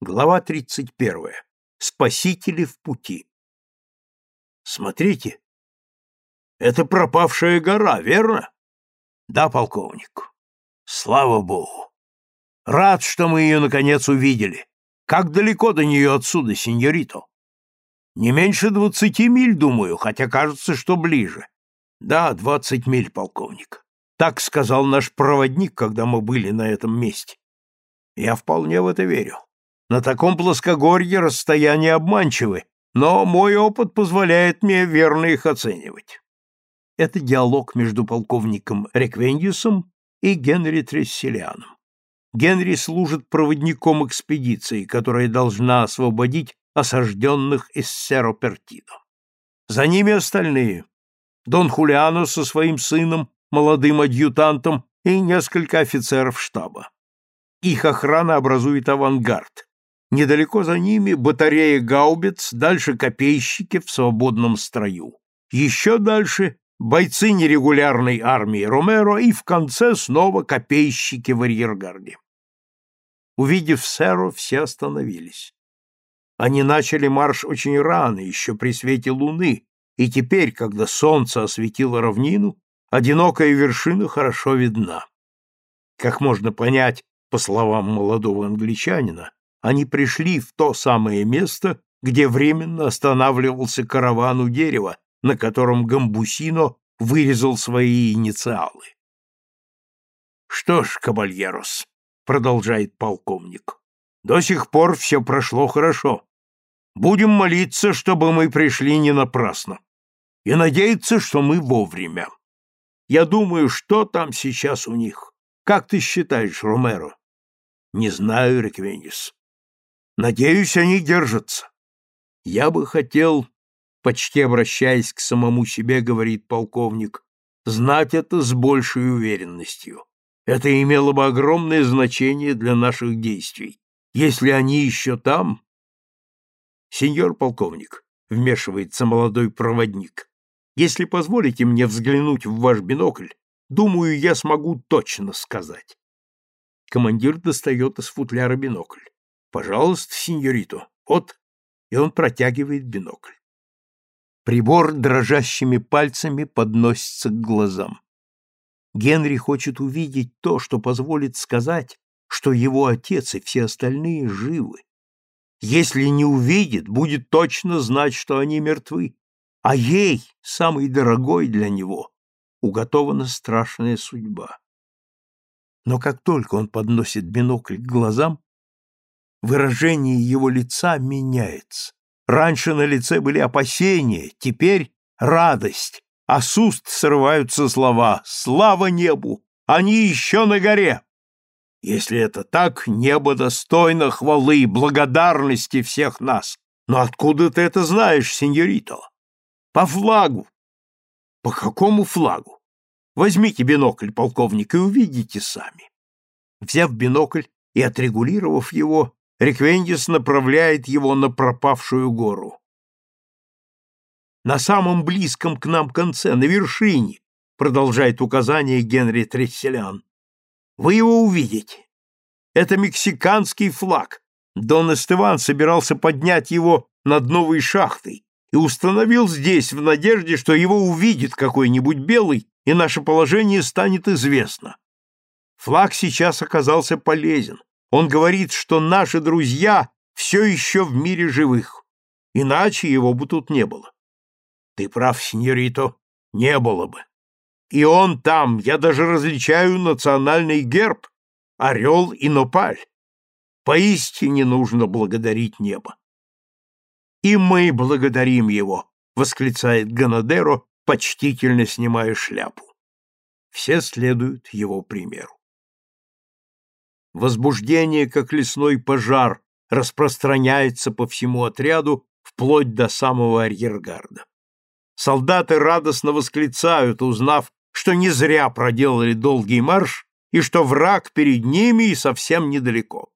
Глава 31. Спасители в пути. Смотрите, это пропавшая гора, верно? Да, полковник. Слава богу. Рад, что мы ее наконец увидели. Как далеко до нее отсюда, сеньорито? Не меньше двадцати миль, думаю, хотя кажется, что ближе. Да, двадцать миль, полковник. Так сказал наш проводник, когда мы были на этом месте. Я вполне в это верю. На таком плоскогорье расстояния обманчивы, но мой опыт позволяет мне верно их оценивать. Это диалог между полковником Реквендиусом и Генри Тресселианом. Генри служит проводником экспедиции, которая должна освободить осажденных из Серо-Пертидо. За ними остальные. Дон Хулиано со своим сыном, молодым адъютантом и несколько офицеров штаба. Их охрана образует авангард. Недалеко за ними батарея гаубиц, дальше копейщики в свободном строю. Еще дальше бойцы нерегулярной армии Ромеро и в конце снова копейщики в арьергарде. Увидев Серо, все остановились. Они начали марш очень рано, еще при свете луны, и теперь, когда солнце осветило равнину, одинокая вершина хорошо видна. Как можно понять, по словам молодого англичанина, они пришли в то самое место, где временно останавливался караван у дерева, на котором Гамбусино вырезал свои инициалы. «Что ж, кабальерос», — продолжает полковник, — «до сих пор все прошло хорошо. Будем молиться, чтобы мы пришли не напрасно, и надеяться, что мы вовремя. Я думаю, что там сейчас у них. Как ты считаешь, Ромеро?» «Не знаю, Реквенис. Надеюсь, они держатся. Я бы хотел, почти обращаясь к самому себе, говорит полковник, знать это с большей уверенностью. Это имело бы огромное значение для наших действий. Если они еще там... Сеньор полковник, вмешивается молодой проводник, если позволите мне взглянуть в ваш бинокль, думаю, я смогу точно сказать. Командир достает из футляра бинокль. Пожалуйста, сеньорито, вот, и он протягивает бинокль. Прибор дрожащими пальцами подносится к глазам. Генри хочет увидеть то, что позволит сказать, что его отец и все остальные живы. Если не увидит, будет точно знать, что они мертвы, а ей, самой дорогой для него, уготована страшная судьба. Но как только он подносит бинокль к глазам, Выражение его лица меняется. Раньше на лице были опасения, теперь радость, а с уст срываются слова «Слава небу! Они еще на горе!» Если это так, небо достойно хвалы и благодарности всех нас. Но откуда ты это знаешь, сеньорито? По флагу. По какому флагу? Возьмите бинокль, полковник, и увидите сами. Взяв бинокль и отрегулировав его, Реквендис направляет его на пропавшую гору. На самом близком к нам конце, на вершине, продолжает указание Генри Тресселян. Вы его увидите. Это мексиканский флаг. Дон Эстеван собирался поднять его над новой шахтой и установил здесь в надежде, что его увидит какой-нибудь белый, и наше положение станет известно. Флаг сейчас оказался полезен. Он говорит, что наши друзья все еще в мире живых, иначе его бы тут не было. Ты прав, сеньорито, не было бы. И он там, я даже различаю национальный герб, орел и нопаль. Поистине нужно благодарить небо. И мы благодарим его, восклицает Ганадеро, почтительно снимая шляпу. Все следуют его примеру. Возбуждение, как лесной пожар, распространяется по всему отряду вплоть до самого арьергарда. Солдаты радостно восклицают, узнав, что не зря проделали долгий марш и что враг перед ними и совсем недалеко.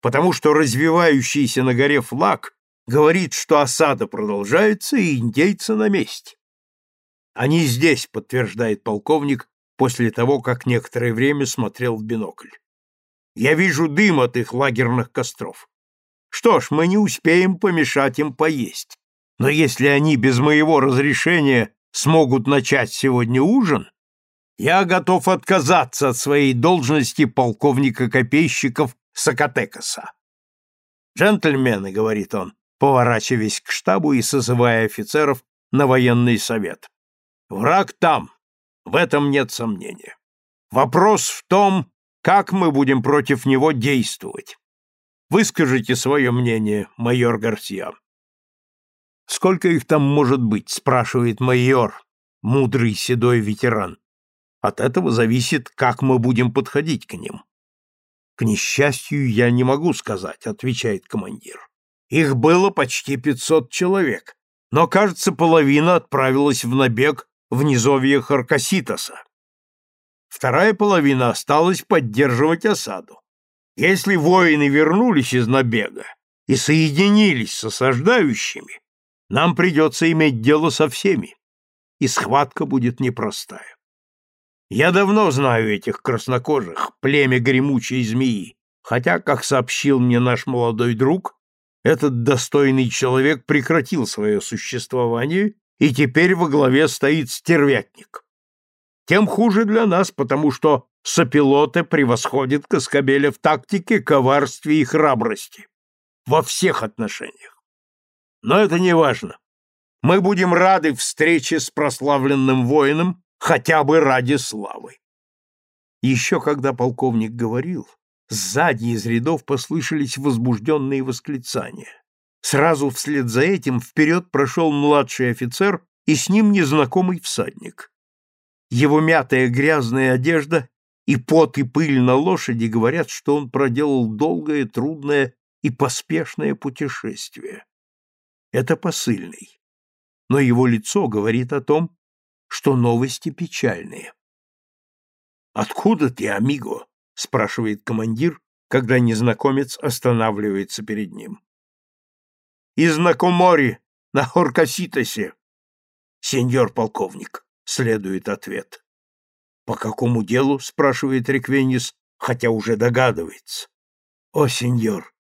Потому что развивающийся на горе флаг говорит, что осада продолжается и индейцы на месте. Они здесь, подтверждает полковник, после того, как некоторое время смотрел в бинокль. Я вижу дым от их лагерных костров. Что ж, мы не успеем помешать им поесть. Но если они без моего разрешения смогут начать сегодня ужин, я готов отказаться от своей должности полковника копейщиков Сакатекаса. «Джентльмены», — говорит он, поворачиваясь к штабу и созывая офицеров на военный совет. «Враг там, в этом нет сомнения. Вопрос в том, как мы будем против него действовать. Выскажите свое мнение, майор Гарсия. Сколько их там может быть, спрашивает майор, мудрый седой ветеран. От этого зависит, как мы будем подходить к ним. К несчастью, я не могу сказать, отвечает командир. Их было почти пятьсот человек, но, кажется, половина отправилась в набег в низовье Харкаситоса. Вторая половина осталась поддерживать осаду. Если воины вернулись из набега и соединились с осаждающими, нам придется иметь дело со всеми, и схватка будет непростая. Я давно знаю этих краснокожих, племя гремучей змеи, хотя, как сообщил мне наш молодой друг, этот достойный человек прекратил свое существование и теперь во главе стоит стервятник. Тем хуже для нас, потому что сопилоты превосходит Каскабеля в тактике, коварстве и храбрости. Во всех отношениях. Но это не важно. Мы будем рады встрече с прославленным воином хотя бы ради славы. Еще когда полковник говорил, сзади из рядов послышались возбужденные восклицания. Сразу вслед за этим вперед прошел младший офицер и с ним незнакомый всадник. Его мятая грязная одежда и пот и пыль на лошади говорят, что он проделал долгое, трудное и поспешное путешествие. Это посыльный. Но его лицо говорит о том, что новости печальные. «Откуда ты, амиго?» — спрашивает командир, когда незнакомец останавливается перед ним из Накомори на Хоркаситосе. Сеньор полковник, следует ответ. По какому делу? спрашивает Реквенис, хотя уже догадывается. О, сеньор,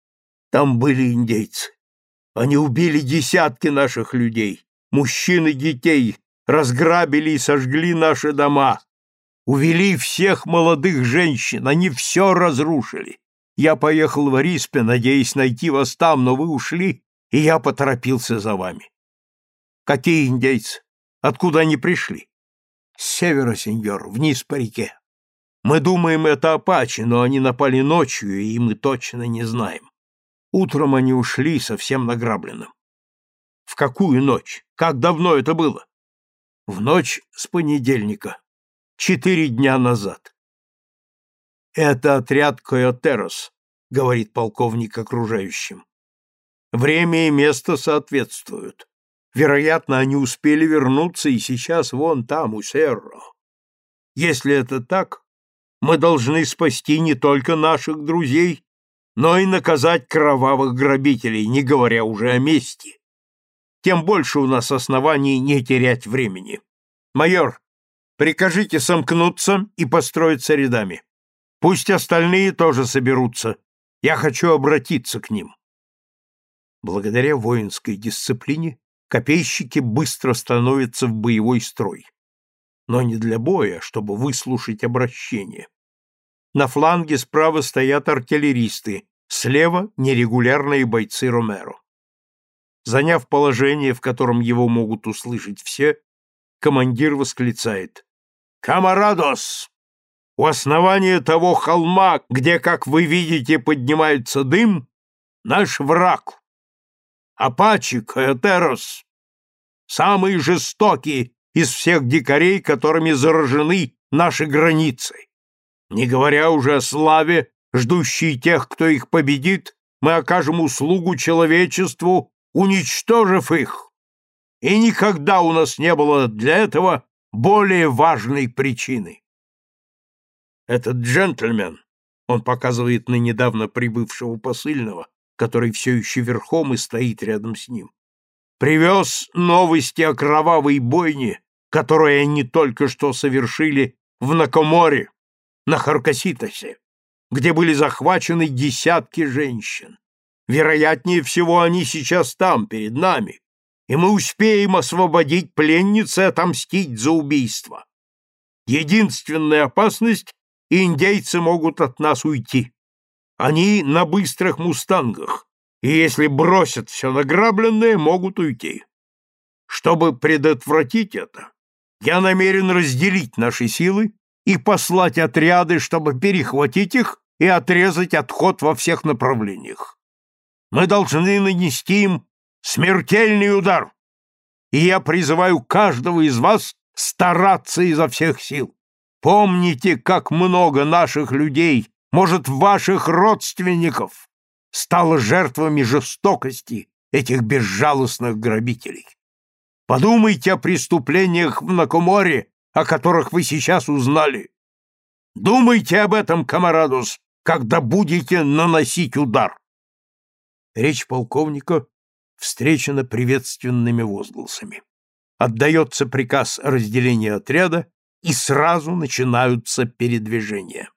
там были индейцы. Они убили десятки наших людей, мужчин и детей, разграбили и сожгли наши дома, увели всех молодых женщин, они все разрушили. Я поехал в Ариспе, надеясь найти вас там, но вы ушли, и я поторопился за вами. Какие индейцы? Откуда они пришли? С севера, сеньор, вниз по реке. Мы думаем, это апачи, но они напали ночью, и мы точно не знаем. Утром они ушли совсем награбленным. В какую ночь? Как давно это было? В ночь с понедельника. Четыре дня назад. Это отряд Койотерос, говорит полковник окружающим. Время и место соответствуют. Вероятно, они успели вернуться и сейчас вон там, у Серро. Если это так, мы должны спасти не только наших друзей, но и наказать кровавых грабителей, не говоря уже о мести. Тем больше у нас оснований не терять времени. Майор, прикажите сомкнуться и построиться рядами. Пусть остальные тоже соберутся. Я хочу обратиться к ним. Благодаря воинской дисциплине копейщики быстро становятся в боевой строй. Но не для боя, чтобы выслушать обращение. На фланге справа стоят артиллеристы, слева — нерегулярные бойцы Ромеро. Заняв положение, в котором его могут услышать все, командир восклицает «Камарадос! У основания того холма, где, как вы видите, поднимается дым, наш враг, Апачи Коэтерос, самые жестокие из всех дикарей, которыми заражены наши границы. Не говоря уже о славе, ждущей тех, кто их победит, мы окажем услугу человечеству, уничтожив их. И никогда у нас не было для этого более важной причины. Этот джентльмен, он показывает на недавно прибывшего посыльного, который все еще верхом и стоит рядом с ним. Привез новости о кровавой бойне, которую они только что совершили в Накоморе, на Харкаситосе, где были захвачены десятки женщин. Вероятнее всего, они сейчас там, перед нами, и мы успеем освободить пленниц и отомстить за убийство. Единственная опасность — индейцы могут от нас уйти. Они на быстрых мустангах, и если бросят все награбленное, могут уйти. Чтобы предотвратить это, я намерен разделить наши силы и послать отряды, чтобы перехватить их и отрезать отход во всех направлениях. Мы должны нанести им смертельный удар, и я призываю каждого из вас стараться изо всех сил. Помните, как много наших людей, может, ваших родственников, стало жертвами жестокости этих безжалостных грабителей. Подумайте о преступлениях в Накоморе, о которых вы сейчас узнали. Думайте об этом, камарадус, когда будете наносить удар. Речь полковника встречена приветственными возгласами. Отдается приказ о разделении отряда, и сразу начинаются передвижения.